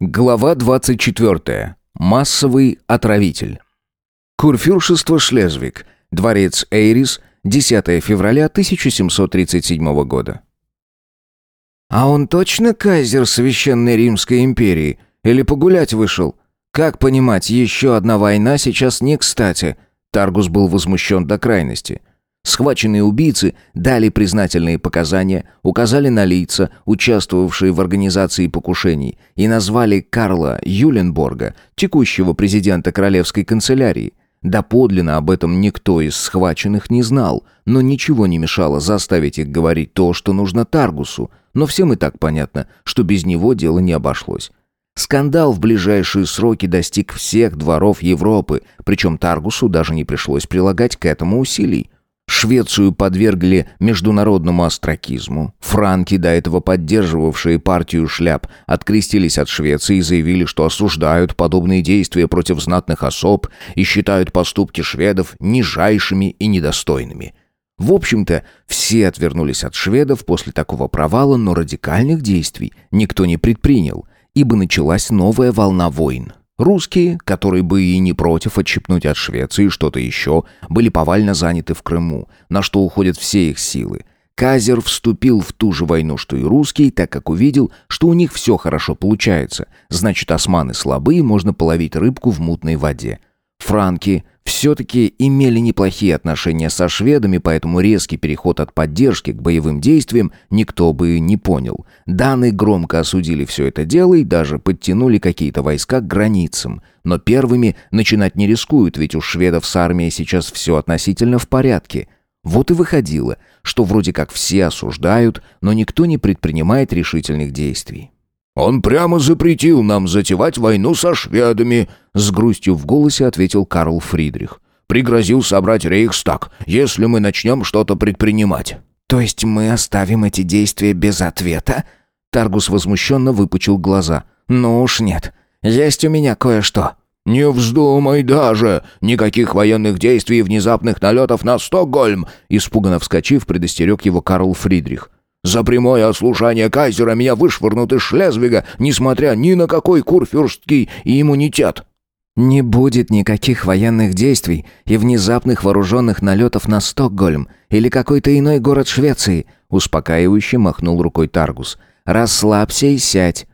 Глава 24. Массовый отравитель. Курфюршество Шлезвиг. Дворец Эйрис. 10 февраля 1737 года. «А он точно кайзер Священной Римской империи? Или погулять вышел? Как понимать, еще одна война сейчас не кстати?» Таргус был возмущен до крайности. Схваченные убийцы дали признательные показания, указали на лица, участвовавшие в организации покушений, и назвали Карла Юленборга, текущего президента Королевской канцелярии. Доподлинно об этом никто из схваченных не знал, но ничего не мешало заставить их говорить то, что нужно Таргусу, но всем и так понятно, что без него дело не обошлось. Скандал в ближайшие сроки достиг всех дворов Европы, причем Таргусу даже не пришлось прилагать к этому усилий. Швецию подвергли международному остракизму. Франки, до этого поддерживавшие партию шляп, открестились от Швеции и заявили, что осуждают подобные действия против знатных особ и считают поступки шведов нижайшими и недостойными. В общем-то, все отвернулись от шведов после такого провала, но радикальных действий никто не предпринял, ибо началась новая волна войн. Русские, которые бы и не против отщипнуть от Швеции что-то еще, были повально заняты в Крыму, на что уходят все их силы. Казер вступил в ту же войну, что и русские, так как увидел, что у них все хорошо получается. Значит, османы слабые, можно половить рыбку в мутной воде. Франки все-таки имели неплохие отношения со шведами, поэтому резкий переход от поддержки к боевым действиям никто бы не понял. Даны громко осудили все это дело и даже подтянули какие-то войска к границам. Но первыми начинать не рискуют, ведь у шведов с армией сейчас все относительно в порядке. Вот и выходило, что вроде как все осуждают, но никто не предпринимает решительных действий. «Он прямо запретил нам затевать войну со шведами», — с грустью в голосе ответил Карл Фридрих. «Пригрозил собрать рейхстаг, если мы начнем что-то предпринимать». «То есть мы оставим эти действия без ответа?» Таргус возмущенно выпучил глаза. «Ну уж нет. Есть у меня кое-что». «Не вздумай даже! Никаких военных действий и внезапных налетов на Стокгольм!» Испуганно вскочив, предостерег его Карл Фридрих. За прямое ослушание кайзера меня вышвырнут из Шлезвига, несмотря ни на какой курфюрстский иммунитет». «Не будет никаких военных действий и внезапных вооруженных налетов на Стокгольм или какой-то иной город Швеции», успокаивающе махнул рукой Таргус. «Расслабься и сядь».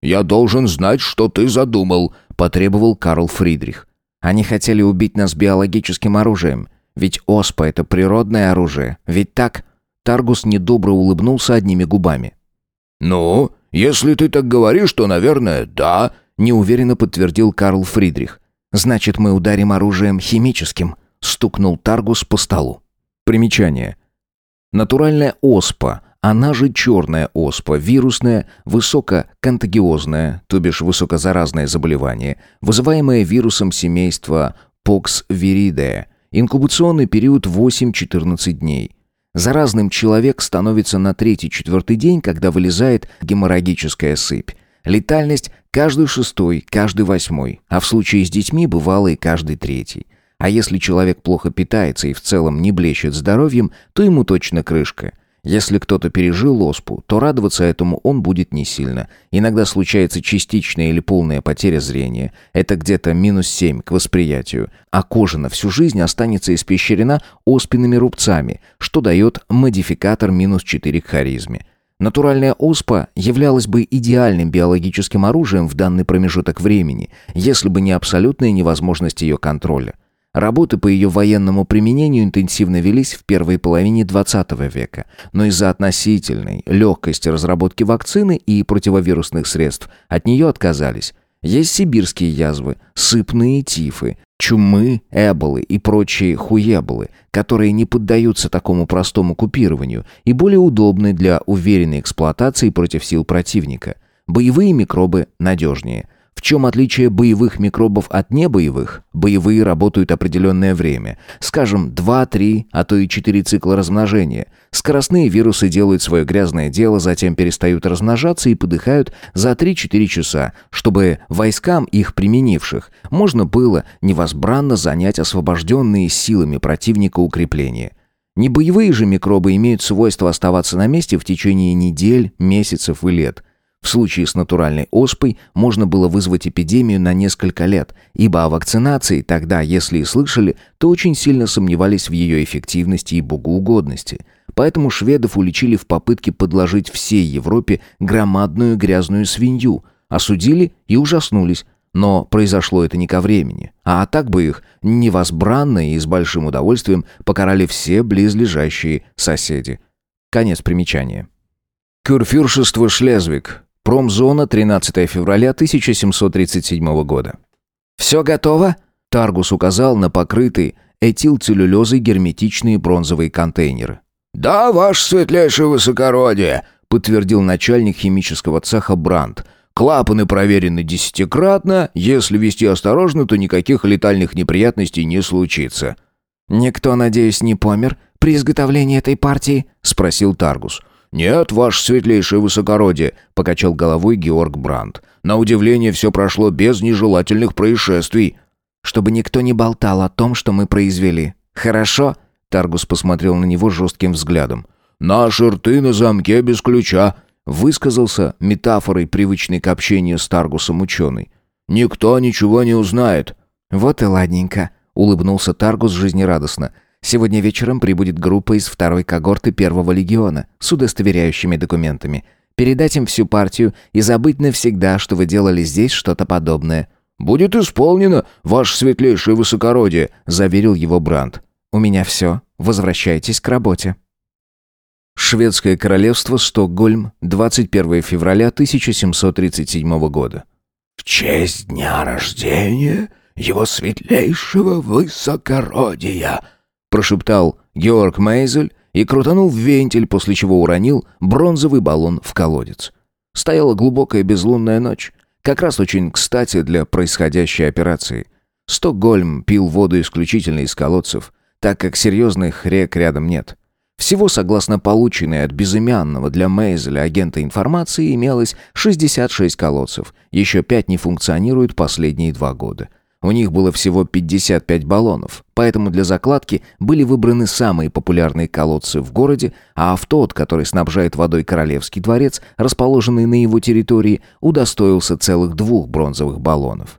«Я должен знать, что ты задумал», — потребовал Карл Фридрих. «Они хотели убить нас биологическим оружием. Ведь оспа — это природное оружие. Ведь так?» Таргус недобро улыбнулся одними губами. «Ну, если ты так говоришь, то, наверное, да», — неуверенно подтвердил Карл Фридрих. «Значит, мы ударим оружием химическим», — стукнул Таргус по столу. Примечание. Натуральная оспа, она же черная оспа, вирусная, высококонтагиозная, то бишь высокозаразное заболевание, вызываемое вирусом семейства Poxviridae. Инкубационный период 8-14 дней. Заразным человек становится на третий-четвертый день, когда вылезает геморрагическая сыпь. Летальность каждый шестой, каждый восьмой, а в случае с детьми бывало и каждый третий. А если человек плохо питается и в целом не блещет здоровьем, то ему точно крышка. Если кто-то пережил оспу, то радоваться этому он будет не сильно. Иногда случается частичная или полная потеря зрения. Это где-то минус 7 к восприятию. А кожа на всю жизнь останется испещрена оспенными рубцами, что дает модификатор минус 4 к харизме. Натуральная оспа являлась бы идеальным биологическим оружием в данный промежуток времени, если бы не абсолютная невозможность ее контроля. Работы по ее военному применению интенсивно велись в первой половине XX века, но из-за относительной легкости разработки вакцины и противовирусных средств от нее отказались. Есть сибирские язвы, сыпные тифы, чумы, эболы и прочие хуеболы, которые не поддаются такому простому купированию и более удобны для уверенной эксплуатации против сил противника. Боевые микробы надежнее – в чем отличие боевых микробов от небоевых? Боевые работают определенное время. Скажем, 2-3, а то и 4 цикла размножения. Скоростные вирусы делают свое грязное дело, затем перестают размножаться и подыхают за 3-4 часа, чтобы войскам их применивших можно было невозбранно занять освобожденные силами противника укрепления. Небоевые же микробы имеют свойство оставаться на месте в течение недель, месяцев и лет – В случае с натуральной оспой можно было вызвать эпидемию на несколько лет, ибо о вакцинации тогда, если и слышали, то очень сильно сомневались в ее эффективности и богоугодности. Поэтому шведов уличили в попытке подложить всей Европе громадную грязную свинью, осудили и ужаснулись, но произошло это не ко времени. А так бы их невозбранно и с большим удовольствием покарали все близлежащие соседи. Конец примечания. Курфюршество Шлезвиг. Промзона, 13 февраля 1737 года. «Все готово?» Таргус указал на покрытые этилцеллюлезой герметичные бронзовые контейнеры. «Да, ваше светлейшее высокородие», — подтвердил начальник химического цеха Брандт. Клапаны проверены десятикратно. Если вести осторожно, то никаких летальных неприятностей не случится». «Никто, надеюсь, не помер при изготовлении этой партии?» — спросил Таргус. «Нет, ваше светлейшее высокородие», — покачал головой Георг Брандт. «На удивление все прошло без нежелательных происшествий». «Чтобы никто не болтал о том, что мы произвели. Хорошо?» Таргус посмотрел на него жестким взглядом. «Наши рты на замке без ключа», Высказался метафорой, привычной к общению с Таргусом ученый. «Никто ничего не узнает». «Вот и ладненько», — улыбнулся Таргус жизнерадостно. «Сегодня вечером прибудет группа из второй когорты Первого легиона с удостоверяющими документами. Передать им всю партию и забыть навсегда, что вы делали здесь что-то подобное». «Будет исполнено, ваше светлейшее высокородие», — заверил его Бранд. «У меня все. Возвращайтесь к работе». Шведское королевство, Стокгольм, 21 февраля 1737 года. «В честь дня рождения его светлейшего высокородия!» Прошептал Георг Мейзель и крутанул вентиль, после чего уронил бронзовый баллон в колодец. Стояла глубокая безлунная ночь, как раз очень кстати для происходящей операции. Стокгольм пил воду исключительно из колодцев, так как серьезных рек рядом нет. Всего, согласно полученной от безымянного для Мейзеля агента информации, имелось 66 колодцев. Еще 5 не функционируют последние два года. У них было всего 55 баллонов, поэтому для закладки были выбраны самые популярные колодцы в городе, а в тот, который снабжает водой Королевский дворец, расположенный на его территории, удостоился целых двух бронзовых баллонов.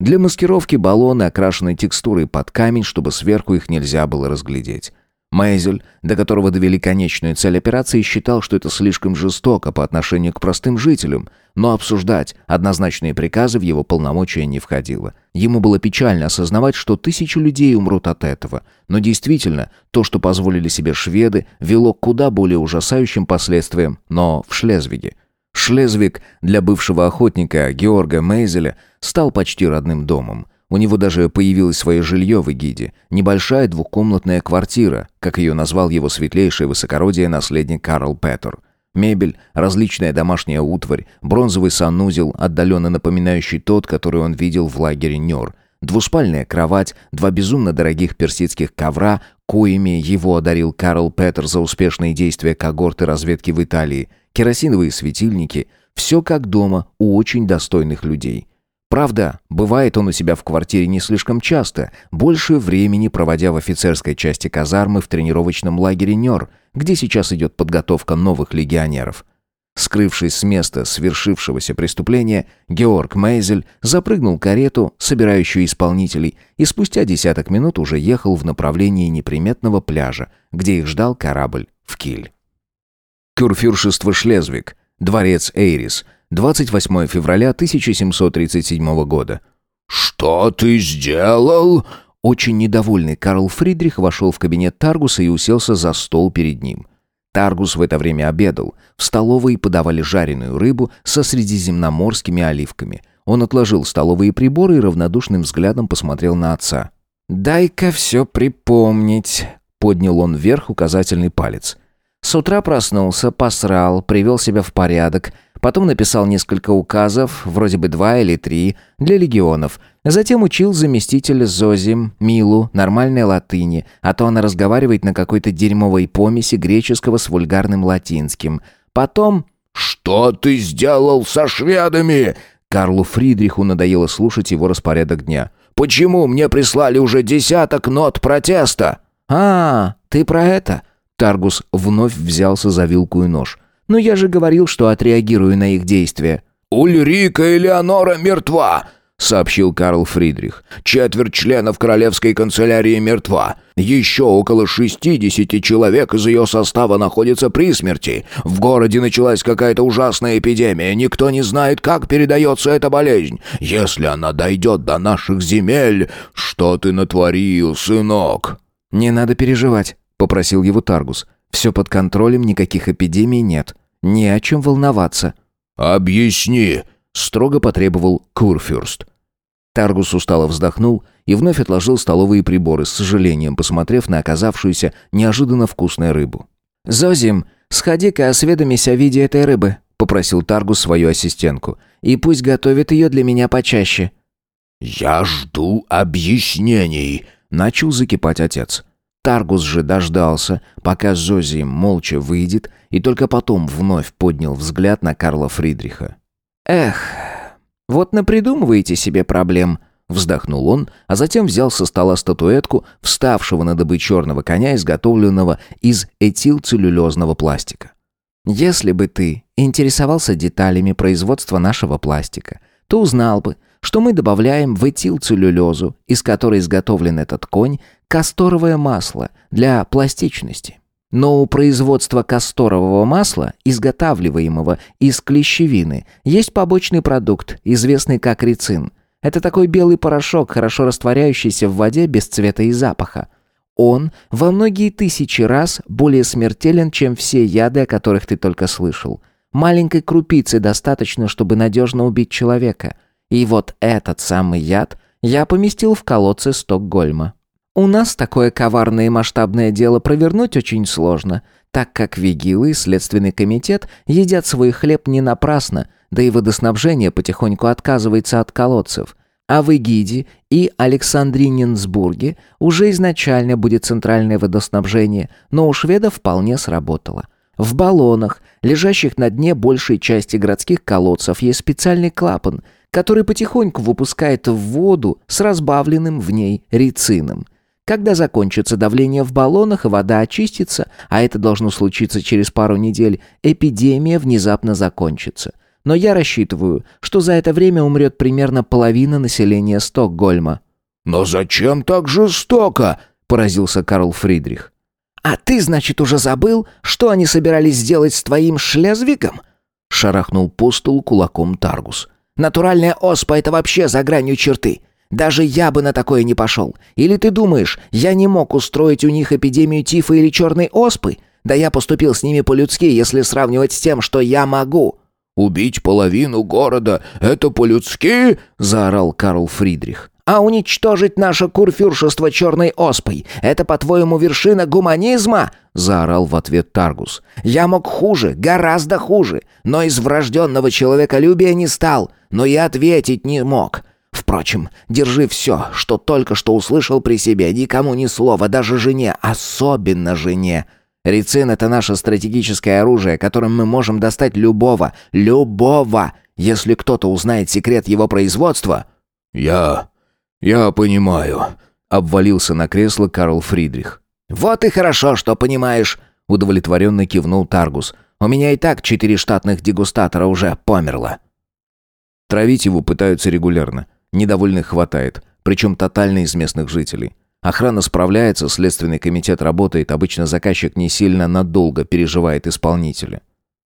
Для маскировки баллоны окрашены текстурой под камень, чтобы сверху их нельзя было разглядеть. Мейзель, до которого довели конечную цель операции, считал, что это слишком жестоко по отношению к простым жителям, но обсуждать однозначные приказы в его полномочия не входило. Ему было печально осознавать, что тысячи людей умрут от этого, но действительно, то, что позволили себе шведы, вело к куда более ужасающим последствиям, но в Шлезвиге. Шлезвиг для бывшего охотника Георга Мейзеля стал почти родным домом – у него даже появилось свое жилье в Эгиде, небольшая двухкомнатная квартира, как ее назвал его светлейшее высокородие наследник Карл Петер. Мебель, различная домашняя утварь, бронзовый санузел, отдаленно напоминающий тот, который он видел в лагере Нёр, двуспальная кровать, два безумно дорогих персидских ковра, коими его одарил Карл Петер за успешные действия когорты разведки в Италии, керосиновые светильники, все как дома у очень достойных людей. Правда, бывает он у себя в квартире не слишком часто, больше времени проводя в офицерской части казармы в тренировочном лагере Нёр, где сейчас идет подготовка новых легионеров. Скрывшись с места свершившегося преступления, Георг Мейзель запрыгнул карету, собирающую исполнителей, и спустя десяток минут уже ехал в направлении неприметного пляжа, где их ждал корабль в Киль. Курфюршество Шлезвиг, дворец Эйрис – 28 февраля 1737 года. «Что ты сделал?» Очень недовольный Карл Фридрих вошел в кабинет Таргуса и уселся за стол перед ним. Таргус в это время обедал. В столовой подавали жареную рыбу со средиземноморскими оливками. Он отложил столовые приборы и равнодушным взглядом посмотрел на отца. «Дай-ка все припомнить», — поднял он вверх указательный палец. С утра проснулся, посрал, привел себя в порядок — Потом написал несколько указов, вроде бы два или три, для легионов. Затем учил заместителя Зози, Милу, нормальной латыни, а то она разговаривает на какой-то дерьмовой помеси греческого с вульгарным латинским. Потом... «Что ты сделал со шведами?» Карлу Фридриху надоело слушать его распорядок дня. «Почему мне прислали уже десяток нот протеста?» «А, ты про это?» Таргус вновь взялся за вилку и нож. Но я же говорил, что отреагирую на их действия». «Ульрика Элеонора мертва!» — сообщил Карл Фридрих. «Четверть членов королевской канцелярии мертва. Еще около шестидесяти человек из ее состава находятся при смерти. В городе началась какая-то ужасная эпидемия. Никто не знает, как передается эта болезнь. Если она дойдет до наших земель, что ты натворил, сынок?» «Не надо переживать», — попросил его Таргус. «Все под контролем, никаких эпидемий нет. Не о чем волноваться». «Объясни», строго потребовал Курфюрст. Таргус устало вздохнул и вновь отложил столовые приборы, с сожалением посмотрев на оказавшуюся неожиданно вкусную рыбу. «Зозим, сходи-ка осведомись о виде этой рыбы», — попросил Таргус свою ассистентку. «И пусть готовит ее для меня почаще». «Я жду объяснений», — начал закипать отец. Таргус же дождался, пока Зози молча выйдет, и только потом вновь поднял взгляд на Карла Фридриха. «Эх, вот напридумываете себе проблем», — вздохнул он, а затем взял со стола статуэтку, вставшего на добы черного коня, изготовленного из этилцеллюлезного пластика. «Если бы ты интересовался деталями производства нашего пластика, то узнал бы, что мы добавляем в этилцеллюлезу, из которой изготовлен этот конь, касторовое масло для пластичности. Но у производства касторового масла, изготавливаемого из клещевины, есть побочный продукт, известный как рицин. Это такой белый порошок, хорошо растворяющийся в воде без цвета и запаха. Он во многие тысячи раз более смертелен, чем все яды, о которых ты только слышал. Маленькой крупицы достаточно, чтобы надежно убить человека. И вот этот самый яд я поместил в колодце Стокгольма. У нас такое коварное и масштабное дело провернуть очень сложно, так как вигилы и Следственный комитет едят свой хлеб не напрасно, да и водоснабжение потихоньку отказывается от колодцев. А в Эгиде и Александриненсбурге уже изначально будет центральное водоснабжение, но у шведов вполне сработало. В баллонах, лежащих на дне большей части городских колодцев, есть специальный клапан, который потихоньку выпускает в воду с разбавленным в ней рицином – когда закончится давление в баллонах и вода очистится, а это должно случиться через пару недель, эпидемия внезапно закончится. Но я рассчитываю, что за это время умрет примерно половина населения Стокгольма». «Но зачем так жестоко?» – поразился Карл Фридрих. «А ты, значит, уже забыл, что они собирались сделать с твоим Шлезвиком?» – шарахнул по столу кулаком Таргус. «Натуральная оспа – это вообще за гранью черты. Даже я бы на такое не пошел. Или ты думаешь, я не мог устроить у них эпидемию тифа или черной оспы? Да я поступил с ними по-людски, если сравнивать с тем, что я могу». «Убить половину города — это по-людски?» — заорал Карл Фридрих. «А уничтожить наше курфюршество черной оспой — это, по-твоему, вершина гуманизма?» — заорал в ответ Таргус. «Я мог хуже, гораздо хуже, но из врожденного человеколюбия не стал, но и ответить не мог. Впрочем, держи все, что только что услышал при себе, никому ни слова, даже жене, особенно жене. Рицин — это наше стратегическое оружие, которым мы можем достать любого, любого, если кто-то узнает секрет его производства». «Я... я понимаю», — обвалился на кресло Карл Фридрих. «Вот и хорошо, что понимаешь», — удовлетворенно кивнул Таргус. «У меня и так четыре штатных дегустатора уже померло». Травить его пытаются регулярно. Недовольных хватает, причем тотально из местных жителей. Охрана справляется, следственный комитет работает, обычно заказчик не сильно надолго переживает исполнителя.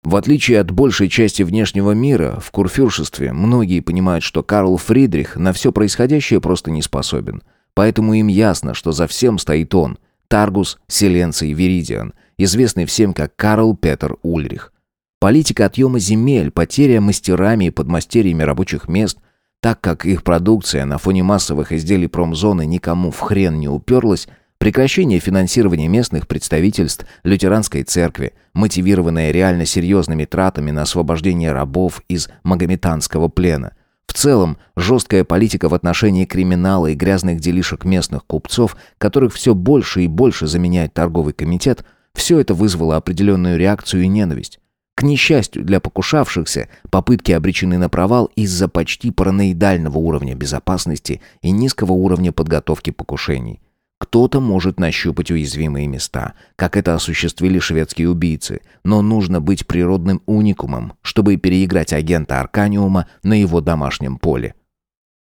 В отличие от большей части внешнего мира, в курфюршестве многие понимают, что Карл Фридрих на все происходящее просто не способен. Поэтому им ясно, что за всем стоит он, Таргус Селенций Веридиан, известный всем как Карл Петер Ульрих. Политика отъема земель, потеря мастерами и подмастерьями рабочих мест, так как их продукция на фоне массовых изделий промзоны никому в хрен не уперлась, прекращение финансирования местных представительств лютеранской церкви, мотивированное реально серьезными тратами на освобождение рабов из магометанского плена. В целом, жесткая политика в отношении криминала и грязных делишек местных купцов, которых все больше и больше заменяет торговый комитет, все это вызвало определенную реакцию и ненависть. К несчастью для покушавшихся, попытки обречены на провал из-за почти параноидального уровня безопасности и низкого уровня подготовки покушений. Кто-то может нащупать уязвимые места, как это осуществили шведские убийцы, но нужно быть природным уникумом, чтобы переиграть агента Арканиума на его домашнем поле.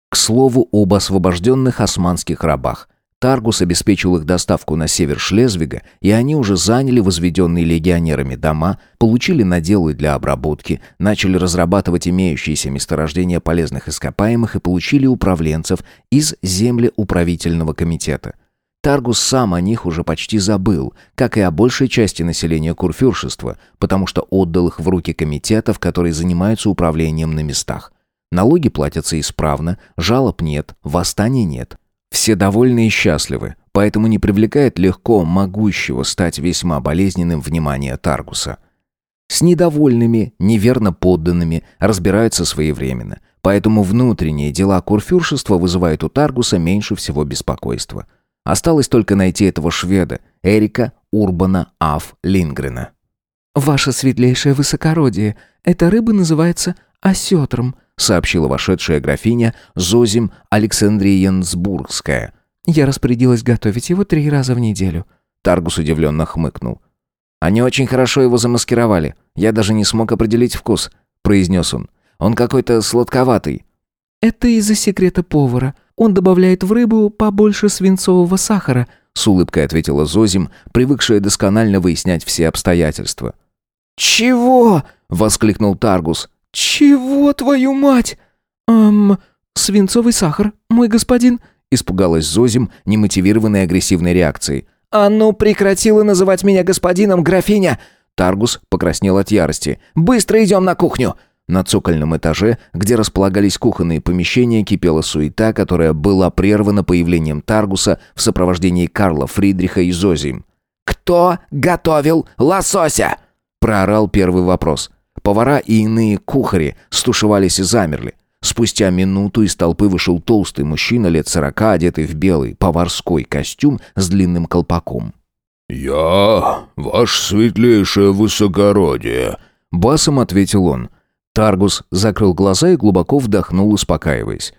К слову об освобожденных османских рабах. Таргус обеспечил их доставку на север Шлезвига, и они уже заняли возведенные легионерами дома, получили наделы для обработки, начали разрабатывать имеющиеся месторождения полезных ископаемых и получили управленцев из землеуправительного комитета – Таргус сам о них уже почти забыл, как и о большей части населения Курфюршества, потому что отдал их в руки комитетов, которые занимаются управлением на местах. Налоги платятся исправно, жалоб нет, восстаний нет. Все довольны и счастливы, поэтому не привлекает легко могущего стать весьма болезненным внимание Таргуса. С недовольными, неверно подданными разбираются своевременно, поэтому внутренние дела курфюршества вызывают у Таргуса меньше всего беспокойства – Осталось только найти этого шведа, Эрика Урбана Аф Лингрена. «Ваше светлейшее высокородие, эта рыба называется осетром», сообщила вошедшая графиня Зозим Александриенсбургская. «Я распорядилась готовить его три раза в неделю». Таргус удивленно хмыкнул. «Они очень хорошо его замаскировали. Я даже не смог определить вкус», — произнес он. «Он какой-то сладковатый». «Это из-за секрета повара. Он добавляет в рыбу побольше свинцового сахара», с улыбкой ответила Зозим, привыкшая досконально выяснять все обстоятельства. «Чего?» — воскликнул Таргус. «Чего, твою мать?» «Эм, свинцовый сахар, мой господин», — испугалась Зозим немотивированной агрессивной реакцией. «А ну прекратила называть меня господином, графиня!» Таргус покраснел от ярости. «Быстро идем на кухню!» На цокольном этаже, где располагались кухонные помещения, кипела суета, которая была прервана появлением Таргуса в сопровождении Карла Фридриха и Зози. «Кто готовил лосося?» – проорал первый вопрос. Повара и иные кухари стушевались и замерли. Спустя минуту из толпы вышел толстый мужчина лет сорока, одетый в белый поварской костюм с длинным колпаком. «Я, ваше светлейшее высокородие», — басом ответил он. Таргус закрыл глаза и глубоко вдохнул, успокаиваясь.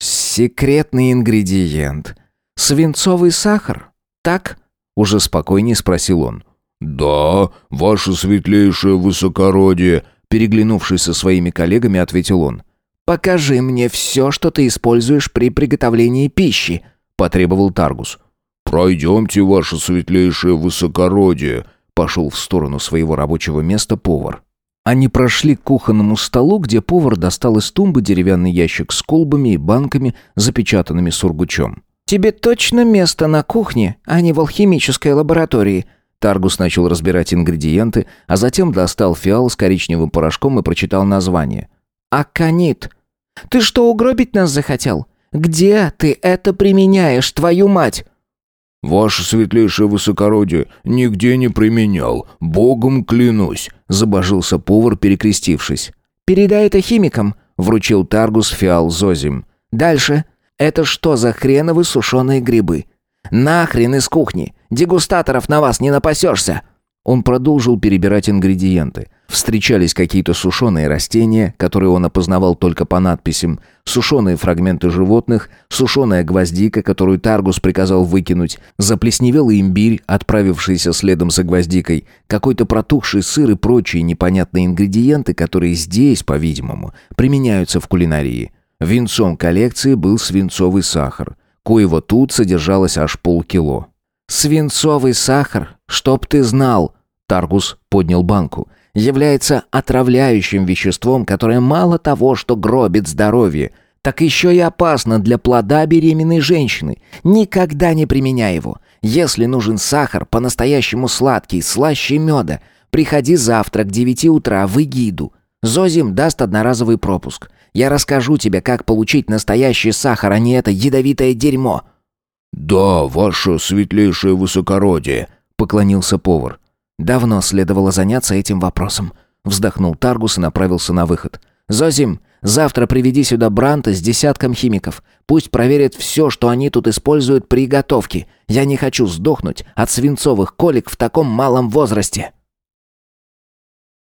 «Секретный ингредиент. Свинцовый сахар, так?» Уже спокойнее спросил он. «Да, ваше светлейшее высокородие», переглянувшись со своими коллегами, ответил он. «Покажи мне все, что ты используешь при приготовлении пищи», потребовал Таргус. «Пройдемте, ваше светлейшее высокородие», пошел в сторону своего рабочего места повар. Они прошли к кухонному столу, где повар достал из тумбы деревянный ящик с колбами и банками, запечатанными сургучом. «Тебе точно место на кухне, а не в алхимической лаборатории?» Таргус начал разбирать ингредиенты, а затем достал фиал с коричневым порошком и прочитал название. «Аконит. Ты что, угробить нас захотел? Где ты это применяешь, твою мать?» «Ваше светлейшее высокородие, нигде не применял, богом клянусь», — забожился повар, перекрестившись. «Передай это химикам», — вручил Таргус фиал Зозим. «Дальше. Это что за хреновы сушеные грибы? Нахрен из кухни! Дегустаторов на вас не напасешься!» Он продолжил перебирать ингредиенты. Встречались какие-то сушеные растения, которые он опознавал только по надписям, сушеные фрагменты животных, сушеная гвоздика, которую Таргус приказал выкинуть, заплесневелый имбирь, отправившийся следом за гвоздикой, какой-то протухший сыр и прочие непонятные ингредиенты, которые здесь, по-видимому, применяются в кулинарии. Венцом коллекции был свинцовый сахар, коего тут содержалось аж полкило. «Свинцовый сахар, чтоб ты знал!» Таргус поднял банку. «Является отравляющим веществом, которое мало того, что гробит здоровье, так еще и опасно для плода беременной женщины. Никогда не применяй его. Если нужен сахар, по-настоящему сладкий, слаще меда, приходи завтра к девяти утра в Игиду. Зозим даст одноразовый пропуск. Я расскажу тебе, как получить настоящий сахар, а не это ядовитое дерьмо». «Да, ваше светлейшее высокородие», — поклонился повар. «Давно следовало заняться этим вопросом», — вздохнул Таргус и направился на выход. «Зозим, завтра приведи сюда Бранта с десятком химиков. Пусть проверят все, что они тут используют при готовке. Я не хочу сдохнуть от свинцовых колик в таком малом возрасте».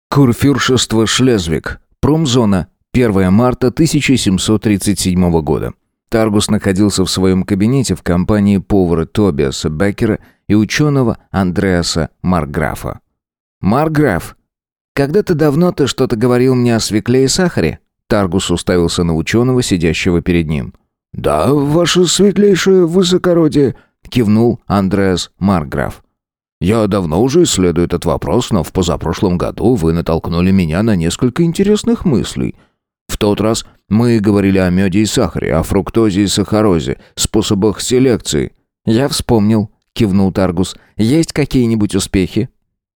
Курфюршество Шлезвиг. Промзона. 1 марта 1737 года. Таргус находился в своем кабинете в компании повара Тобиаса Беккера и ученого Андреаса Марграфа. «Марграф, когда-то давно ты что-то говорил мне о свекле и сахаре?» Таргус уставился на ученого, сидящего перед ним. «Да, ваше светлейшее высокородие», — кивнул Андреас Марграф. «Я давно уже исследую этот вопрос, но в позапрошлом году вы натолкнули меня на несколько интересных мыслей. В тот раз мы говорили о меде и сахаре, о фруктозе и сахарозе, способах селекции». «Я вспомнил», — кивнул Таргус. «Есть какие-нибудь успехи?»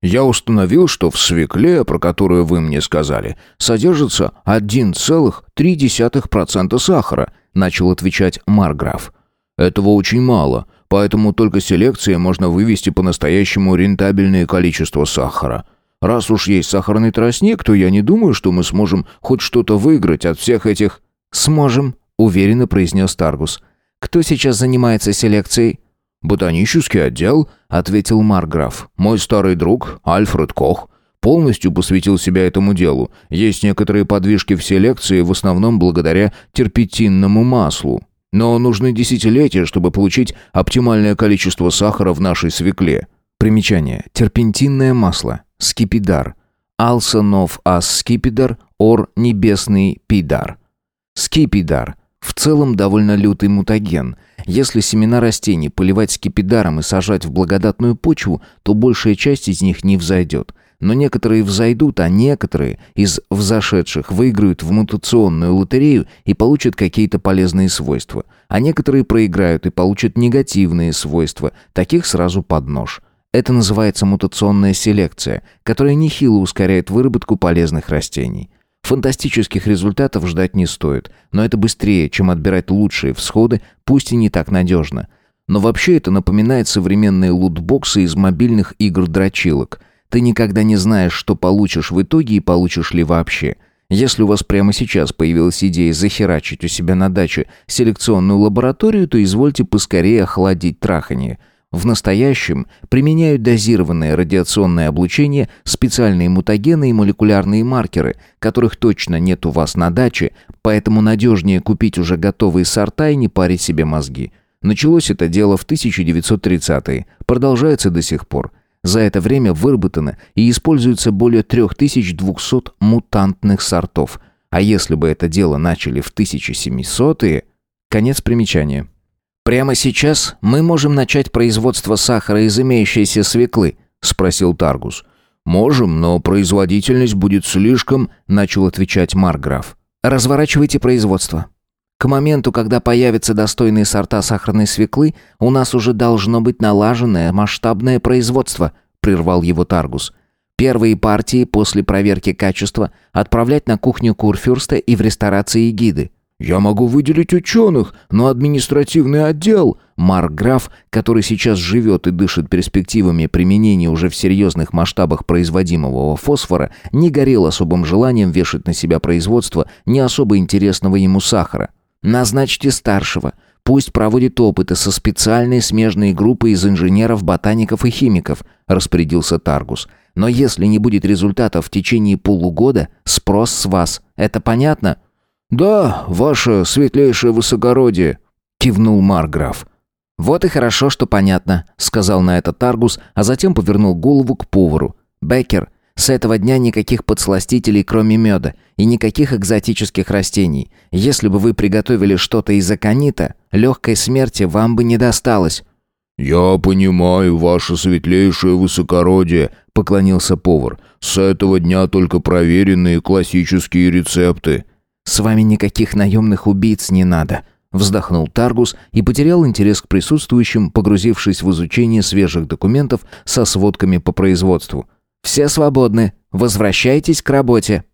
Я установил, что в свекле, про которую вы мне сказали, содержится 1,3% сахара, начал отвечать Марграф. Этого очень мало, поэтому только селекцией можно вывести по-настоящему рентабельное количество сахара. Раз уж есть сахарный тростник, то я не думаю, что мы сможем хоть что-то выиграть от всех этих... «Сможем», — уверенно произнес Таргус. «Кто сейчас занимается селекцией?» «Ботанический отдел», — ответил Марграф. «Мой старый друг, Альфред Кох, полностью посвятил себя этому делу. Есть некоторые подвижки в селекции, в основном благодаря терпетинному маслу. Но нужны десятилетия, чтобы получить оптимальное количество сахара в нашей свекле». Примечание. Терпентинное масло. Скипидар. Алсанов ас скипидар, ор небесный пидар. Скипидар. В целом довольно лютый мутаген – если семена растений поливать скипидаром и сажать в благодатную почву, то большая часть из них не взойдет. Но некоторые взойдут, а некоторые из взошедших выиграют в мутационную лотерею и получат какие-то полезные свойства. А некоторые проиграют и получат негативные свойства, таких сразу под нож. Это называется мутационная селекция, которая нехило ускоряет выработку полезных растений. Фантастических результатов ждать не стоит, но это быстрее, чем отбирать лучшие всходы, пусть и не так надежно. Но вообще это напоминает современные лутбоксы из мобильных игр-дрочилок. Ты никогда не знаешь, что получишь в итоге и получишь ли вообще. Если у вас прямо сейчас появилась идея захерачить у себя на даче селекционную лабораторию, то извольте поскорее охладить трахание – в настоящем применяют дозированное радиационное облучение, специальные мутагены и молекулярные маркеры, которых точно нет у вас на даче, поэтому надежнее купить уже готовые сорта и не парить себе мозги. Началось это дело в 1930-е, продолжается до сих пор. За это время выработано и используется более 3200 мутантных сортов. А если бы это дело начали в 1700-е... Конец примечания. «Прямо сейчас мы можем начать производство сахара из имеющейся свеклы?» — спросил Таргус. «Можем, но производительность будет слишком...» — начал отвечать Марграф. «Разворачивайте производство. К моменту, когда появятся достойные сорта сахарной свеклы, у нас уже должно быть налаженное масштабное производство», — прервал его Таргус. «Первые партии после проверки качества отправлять на кухню Курфюрста и в ресторации гиды. «Я могу выделить ученых, но административный отдел...» Марк Граф, который сейчас живет и дышит перспективами применения уже в серьезных масштабах производимого фосфора, не горел особым желанием вешать на себя производство не особо интересного ему сахара. «Назначьте старшего. Пусть проводит опыты со специальной смежной группой из инженеров, ботаников и химиков», распорядился Таргус. «Но если не будет результатов в течение полугода, спрос с вас. Это понятно?» «Да, ваше светлейшее высокородие», — кивнул Марграф. «Вот и хорошо, что понятно», — сказал на это Таргус, а затем повернул голову к повару. «Беккер, с этого дня никаких подсластителей, кроме меда, и никаких экзотических растений. Если бы вы приготовили что-то из аконита, легкой смерти вам бы не досталось». «Я понимаю, ваше светлейшее высокородие», — поклонился повар. «С этого дня только проверенные классические рецепты». «С вами никаких наемных убийц не надо», — вздохнул Таргус и потерял интерес к присутствующим, погрузившись в изучение свежих документов со сводками по производству. «Все свободны. Возвращайтесь к работе».